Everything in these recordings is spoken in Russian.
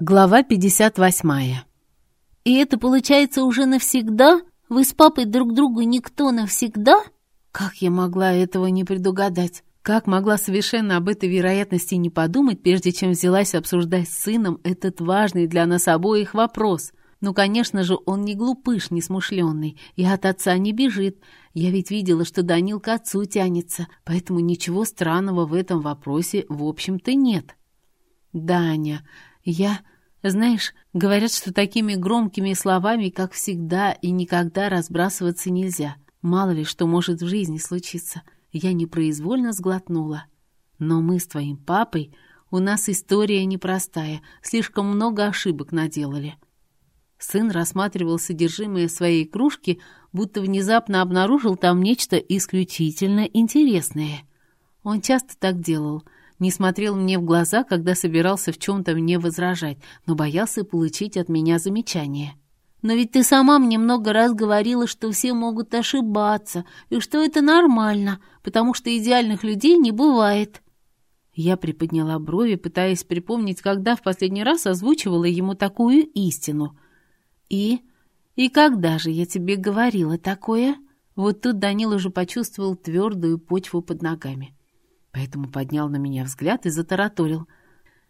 Глава 58. «И это получается уже навсегда? Вы с папой друг другу никто навсегда?» Как я могла этого не предугадать? Как могла совершенно об этой вероятности не подумать, прежде чем взялась обсуждать с сыном этот важный для нас обоих вопрос? Ну, конечно же, он не глупыш, не смышленый, и от отца не бежит. Я ведь видела, что Данил к отцу тянется, поэтому ничего странного в этом вопросе, в общем-то, нет. «Даня, я... Знаешь, говорят, что такими громкими словами, как всегда и никогда разбрасываться нельзя. Мало ли что может в жизни случиться. Я непроизвольно сглотнула. Но мы с твоим папой... У нас история непростая, слишком много ошибок наделали. Сын рассматривал содержимое своей кружки, будто внезапно обнаружил там нечто исключительно интересное. Он часто так делал — не смотрел мне в глаза, когда собирался в чем-то мне возражать, но боялся получить от меня замечание. «Но ведь ты сама мне много раз говорила, что все могут ошибаться, и что это нормально, потому что идеальных людей не бывает». Я приподняла брови, пытаясь припомнить, когда в последний раз озвучивала ему такую истину. «И? И когда же я тебе говорила такое?» Вот тут Данил уже почувствовал твердую почву под ногами поэтому поднял на меня взгляд и затараторил.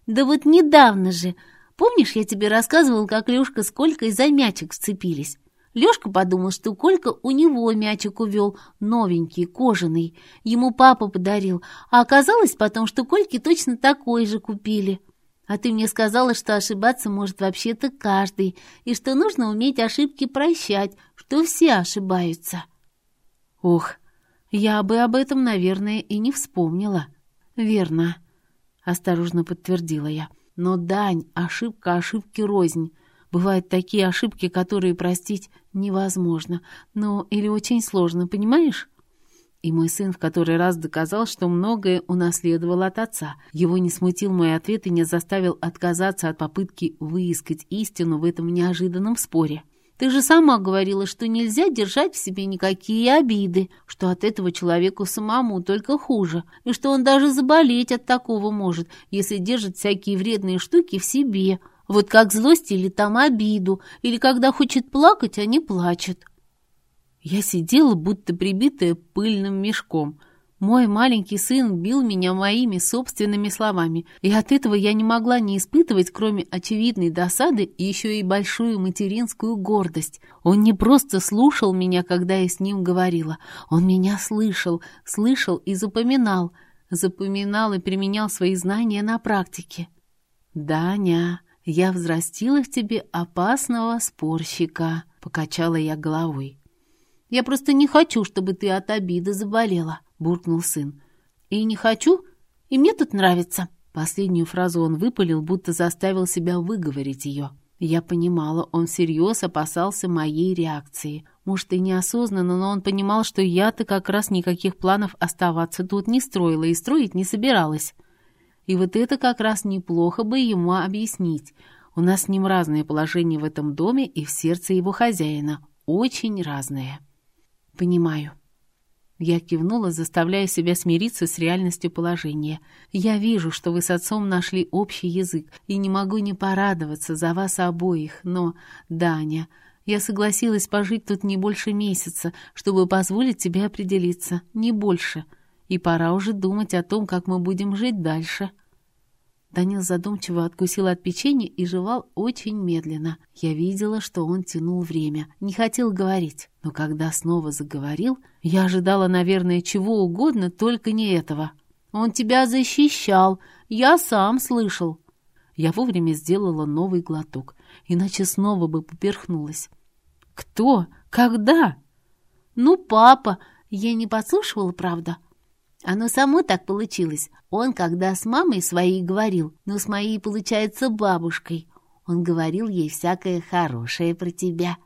«Да вот недавно же! Помнишь, я тебе рассказывал, как Лёшка с Колькой за мячик вцепились? Лёшка подумал, что Колька у него мячик увёл, новенький, кожаный. Ему папа подарил, а оказалось потом, что Кольке точно такой же купили. А ты мне сказала, что ошибаться может вообще-то каждый, и что нужно уметь ошибки прощать, что все ошибаются». «Ох, я бы об этом, наверное, и не вспомнила. Верно, осторожно подтвердила я. Но, Дань, ошибка ошибки рознь. Бывают такие ошибки, которые простить невозможно. Ну, или очень сложно, понимаешь? И мой сын в который раз доказал, что многое унаследовал от отца. Его не смутил мой ответ и не заставил отказаться от попытки выискать истину в этом неожиданном споре. Ты же сама говорила, что нельзя держать в себе никакие обиды, что от этого человеку самому только хуже, и что он даже заболеть от такого может, если держит всякие вредные штуки в себе, вот как злость или там обиду, или когда хочет плакать, а не плачет. Я сидела, будто прибитая пыльным мешком — мой маленький сын бил меня моими собственными словами, и от этого я не могла не испытывать, кроме очевидной досады, еще и большую материнскую гордость. Он не просто слушал меня, когда я с ним говорила, он меня слышал, слышал и запоминал, запоминал и применял свои знания на практике. «Даня, я взрастила в тебе опасного спорщика», — покачала я головой. «Я просто не хочу, чтобы ты от обиды заболела буркнул сын. «И не хочу, и мне тут нравится». Последнюю фразу он выпалил, будто заставил себя выговорить ее. Я понимала, он всерьез опасался моей реакции. Может, и неосознанно, но он понимал, что я-то как раз никаких планов оставаться тут не строила и строить не собиралась. И вот это как раз неплохо бы ему объяснить. У нас с ним разное положение в этом доме и в сердце его хозяина. Очень разное. «Понимаю», я кивнула, заставляя себя смириться с реальностью положения. «Я вижу, что вы с отцом нашли общий язык, и не могу не порадоваться за вас обоих, но, Даня, я согласилась пожить тут не больше месяца, чтобы позволить тебе определиться, не больше, и пора уже думать о том, как мы будем жить дальше». Данил задумчиво откусил от печенья и жевал очень медленно. Я видела, что он тянул время, не хотел говорить. Но когда снова заговорил, я ожидала, наверное, чего угодно, только не этого. «Он тебя защищал, я сам слышал». Я вовремя сделала новый глоток, иначе снова бы поперхнулась. «Кто? Когда?» «Ну, папа. Я не подслушивала, правда?» Оно само так получилось. Он, когда с мамой своей говорил, но с моей, получается, бабушкой, он говорил ей всякое хорошее про тебя.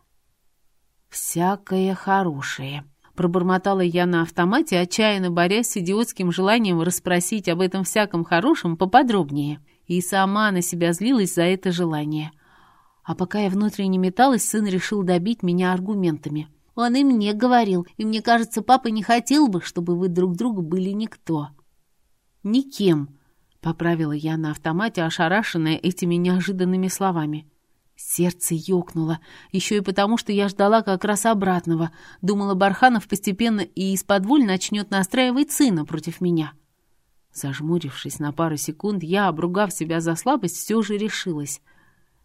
«Всякое хорошее», — пробормотала я на автомате, отчаянно борясь с идиотским желанием расспросить об этом всяком хорошем поподробнее. И сама на себя злилась за это желание. А пока я внутренне металась, сын решил добить меня аргументами — он и мне говорил, и мне кажется, папа не хотел бы, чтобы вы друг другу были никто. Никем. Поправила я на автомате, ошарашенная этими неожиданными словами. Сердце ёкнуло, еще и потому, что я ждала как раз обратного. Думала, Барханов постепенно и из-под начнет настраивать сына против меня. Зажмурившись на пару секунд, я, обругав себя за слабость, все же решилась.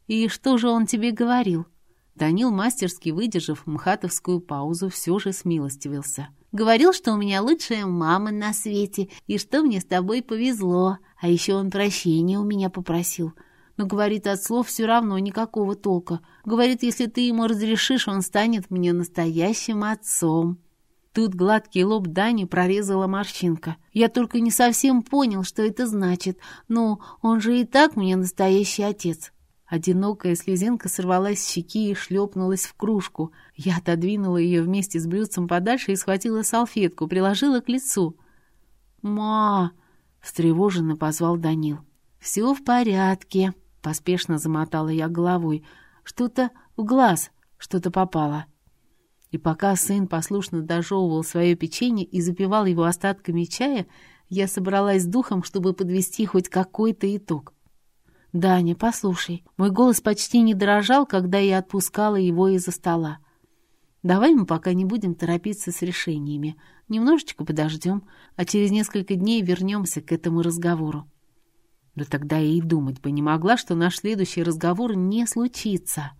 «И что же он тебе говорил?» Данил, мастерски выдержав мхатовскую паузу, все же смилостивился. «Говорил, что у меня лучшая мама на свете, и что мне с тобой повезло, а еще он прощения у меня попросил. Но, говорит, от слов все равно никакого толка. Говорит, если ты ему разрешишь, он станет мне настоящим отцом». Тут гладкий лоб Дани прорезала морщинка. Я только не совсем понял, что это значит. Ну, он же и так мне настоящий отец. Одинокая слезинка сорвалась с щеки и шлепнулась в кружку. Я отодвинула ее вместе с блюдцем подальше и схватила салфетку, приложила к лицу. «Ма!» — встревоженно позвал Данил. «Все в порядке», — поспешно замотала я головой. «Что-то в глаз, что-то попало». И пока сын послушно дожевывал свое печенье и запивал его остатками чая, я собралась с духом, чтобы подвести хоть какой-то итог. «Даня, послушай, мой голос почти не дрожал, когда я отпускала его из-за стола. Давай мы пока не будем торопиться с решениями. Немножечко подождем, а через несколько дней вернемся к этому разговору». Да тогда я и думать бы не могла, что наш следующий разговор не случится.